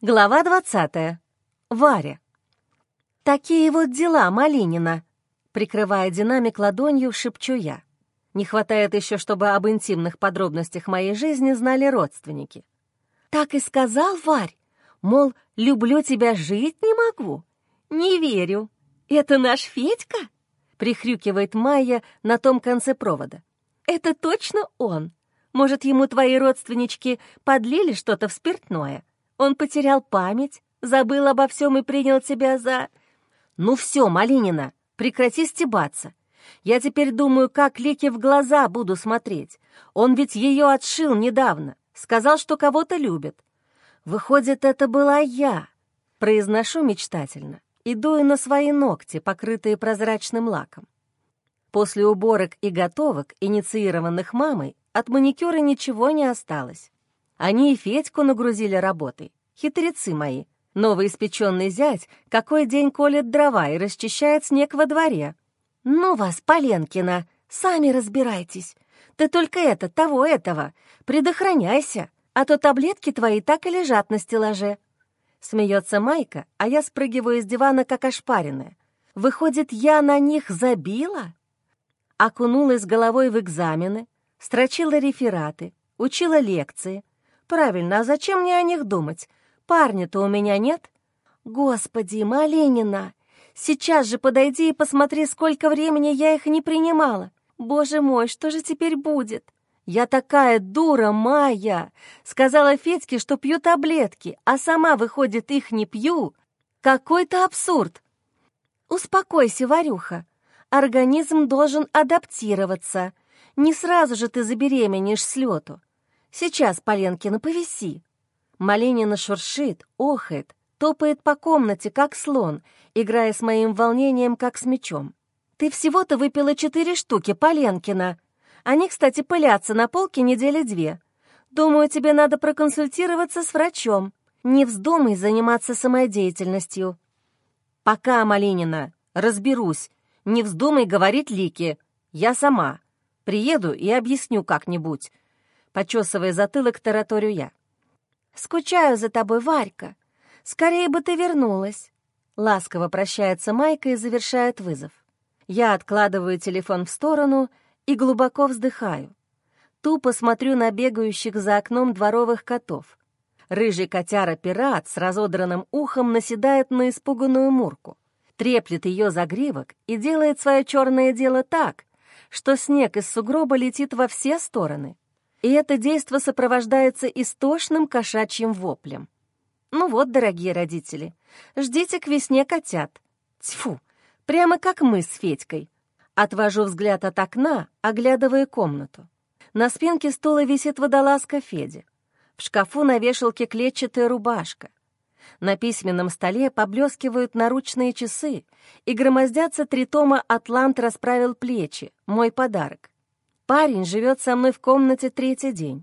Глава двадцатая. Варя. «Такие вот дела, Малинина!» Прикрывая динамик ладонью, шепчу я. Не хватает еще, чтобы об интимных подробностях моей жизни знали родственники. «Так и сказал, Варь, мол, люблю тебя, жить не могу. Не верю. Это наш Федька?» Прихрюкивает Майя на том конце провода. «Это точно он. Может, ему твои родственнички подлили что-то в спиртное?» Он потерял память, забыл обо всем и принял тебя за... Ну все, Малинина, прекрати стебаться. Я теперь думаю, как Лике в глаза буду смотреть. Он ведь ее отшил недавно, сказал, что кого-то любит. Выходит, это была я. Произношу мечтательно и дую на свои ногти, покрытые прозрачным лаком. После уборок и готовок, инициированных мамой, от маникюра ничего не осталось. Они и Федьку нагрузили работой. Хитрецы мои. Новоиспеченный зять какой день колет дрова и расчищает снег во дворе. Ну вас, Поленкина, сами разбирайтесь. Ты только это, того этого. Предохраняйся, а то таблетки твои так и лежат на стеллаже. Смеется Майка, а я спрыгиваю с дивана, как ошпаренная. Выходит, я на них забила? Окунулась головой в экзамены, строчила рефераты, учила лекции, Правильно, а зачем мне о них думать? Парня-то у меня нет. Господи, Малинина, сейчас же подойди и посмотри, сколько времени я их не принимала. Боже мой, что же теперь будет? Я такая дура, Майя! Сказала Федьке, что пью таблетки, а сама, выходит, их не пью. Какой-то абсурд. Успокойся, Варюха. Организм должен адаптироваться. Не сразу же ты забеременеешь с лету. Сейчас, Поленкина, повиси». Маленина шуршит, охает, топает по комнате, как слон, играя с моим волнением, как с мечом. «Ты всего-то выпила четыре штуки, Поленкина. Они, кстати, пылятся на полке недели две. Думаю, тебе надо проконсультироваться с врачом. Не вздумай заниматься самодеятельностью». «Пока, Малинина, разберусь. Не вздумай говорить Лике. Я сама. Приеду и объясню как-нибудь. Почесывая затылок, тараторю я. «Скучаю за тобой, Варька. Скорее бы ты вернулась». Ласково прощается Майка и завершает вызов. Я откладываю телефон в сторону и глубоко вздыхаю. Тупо смотрю на бегающих за окном дворовых котов. Рыжий котяра-пират с разодранным ухом наседает на испуганную Мурку, треплет ее загривок и делает свое черное дело так, что снег из сугроба летит во все стороны и это действо сопровождается истошным кошачьим воплем. Ну вот, дорогие родители, ждите к весне котят. Тьфу, прямо как мы с Федькой. Отвожу взгляд от окна, оглядывая комнату. На спинке стула висит водолазка Феди. В шкафу на вешалке клетчатая рубашка. На письменном столе поблескивают наручные часы и громоздятся три тома «Атлант расправил плечи», мой подарок. Парень живет со мной в комнате третий день.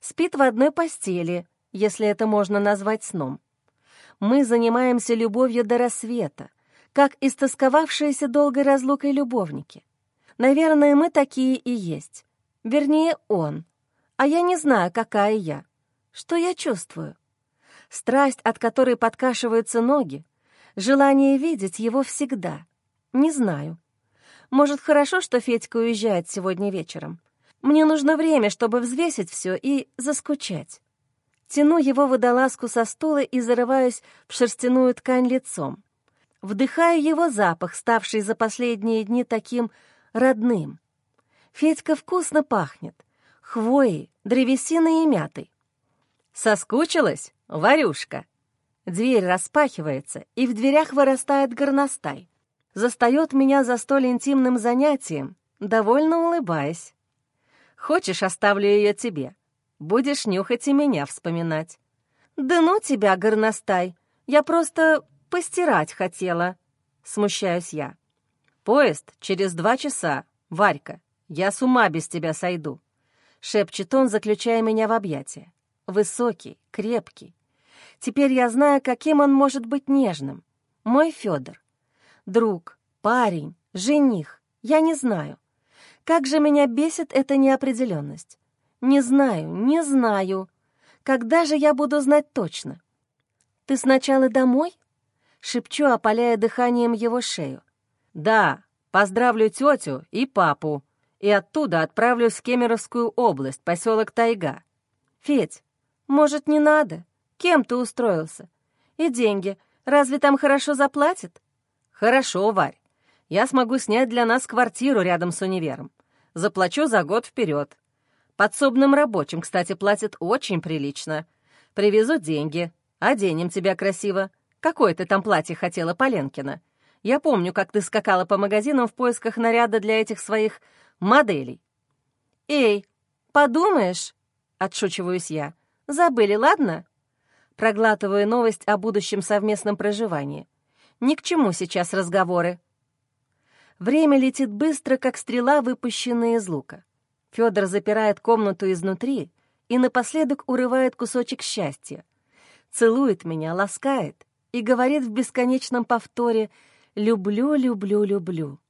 Спит в одной постели, если это можно назвать сном. Мы занимаемся любовью до рассвета, как истосковавшиеся долгой разлукой любовники. Наверное, мы такие и есть. Вернее, он. А я не знаю, какая я. Что я чувствую? Страсть, от которой подкашиваются ноги, желание видеть его всегда. Не знаю. Может, хорошо, что Федька уезжает сегодня вечером? Мне нужно время, чтобы взвесить все и заскучать. Тяну его водолазку со стула и зарываюсь в шерстяную ткань лицом. Вдыхаю его запах, ставший за последние дни таким родным. Федька вкусно пахнет. Хвоей, древесиной и мятой. «Соскучилась, Варюшка?» Дверь распахивается, и в дверях вырастает горностай застает меня за столь интимным занятием, довольно улыбаясь. «Хочешь, оставлю ее тебе? Будешь нюхать и меня вспоминать». «Да ну тебя, горностай! Я просто постирать хотела», — смущаюсь я. «Поезд через два часа, Варька. Я с ума без тебя сойду», — шепчет он, заключая меня в объятия. Высокий, крепкий. Теперь я знаю, каким он может быть нежным. Мой Федор друг, парень, жених, я не знаю. Как же меня бесит эта неопределенность. Не знаю, не знаю. Когда же я буду знать точно? Ты сначала домой?» Шепчу, опаляя дыханием его шею. «Да, поздравлю тетю и папу, и оттуда отправлюсь в Кемеровскую область, поселок Тайга». «Федь, может, не надо? Кем ты устроился? И деньги, разве там хорошо заплатят?» «Хорошо, Варь. Я смогу снять для нас квартиру рядом с универом. Заплачу за год вперед. Подсобным рабочим, кстати, платят очень прилично. Привезу деньги, оденем тебя красиво. Какое ты там платье хотела, Поленкина? Я помню, как ты скакала по магазинам в поисках наряда для этих своих моделей. «Эй, подумаешь?» — отшучиваюсь я. «Забыли, ладно?» Проглатываю новость о будущем совместном проживании. Ни к чему сейчас разговоры. Время летит быстро, как стрела, выпущенная из лука. Федор запирает комнату изнутри и напоследок урывает кусочек счастья. Целует меня, ласкает, и говорит в бесконечном повторе «люблю, люблю, люблю».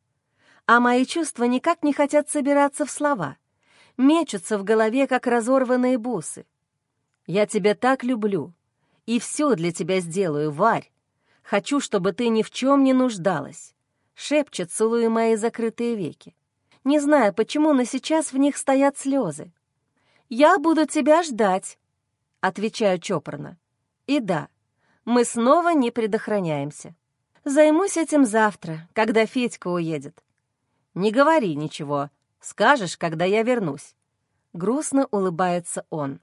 А мои чувства никак не хотят собираться в слова, мечутся в голове, как разорванные бусы. «Я тебя так люблю, и все для тебя сделаю, Варь. Хочу, чтобы ты ни в чем не нуждалась», — шепчет, целуя мои закрытые веки. Не знаю, почему, но сейчас в них стоят слезы. «Я буду тебя ждать», — отвечаю чопорно. «И да, мы снова не предохраняемся. Займусь этим завтра, когда Федька уедет. Не говори ничего, скажешь, когда я вернусь. Грустно улыбается он.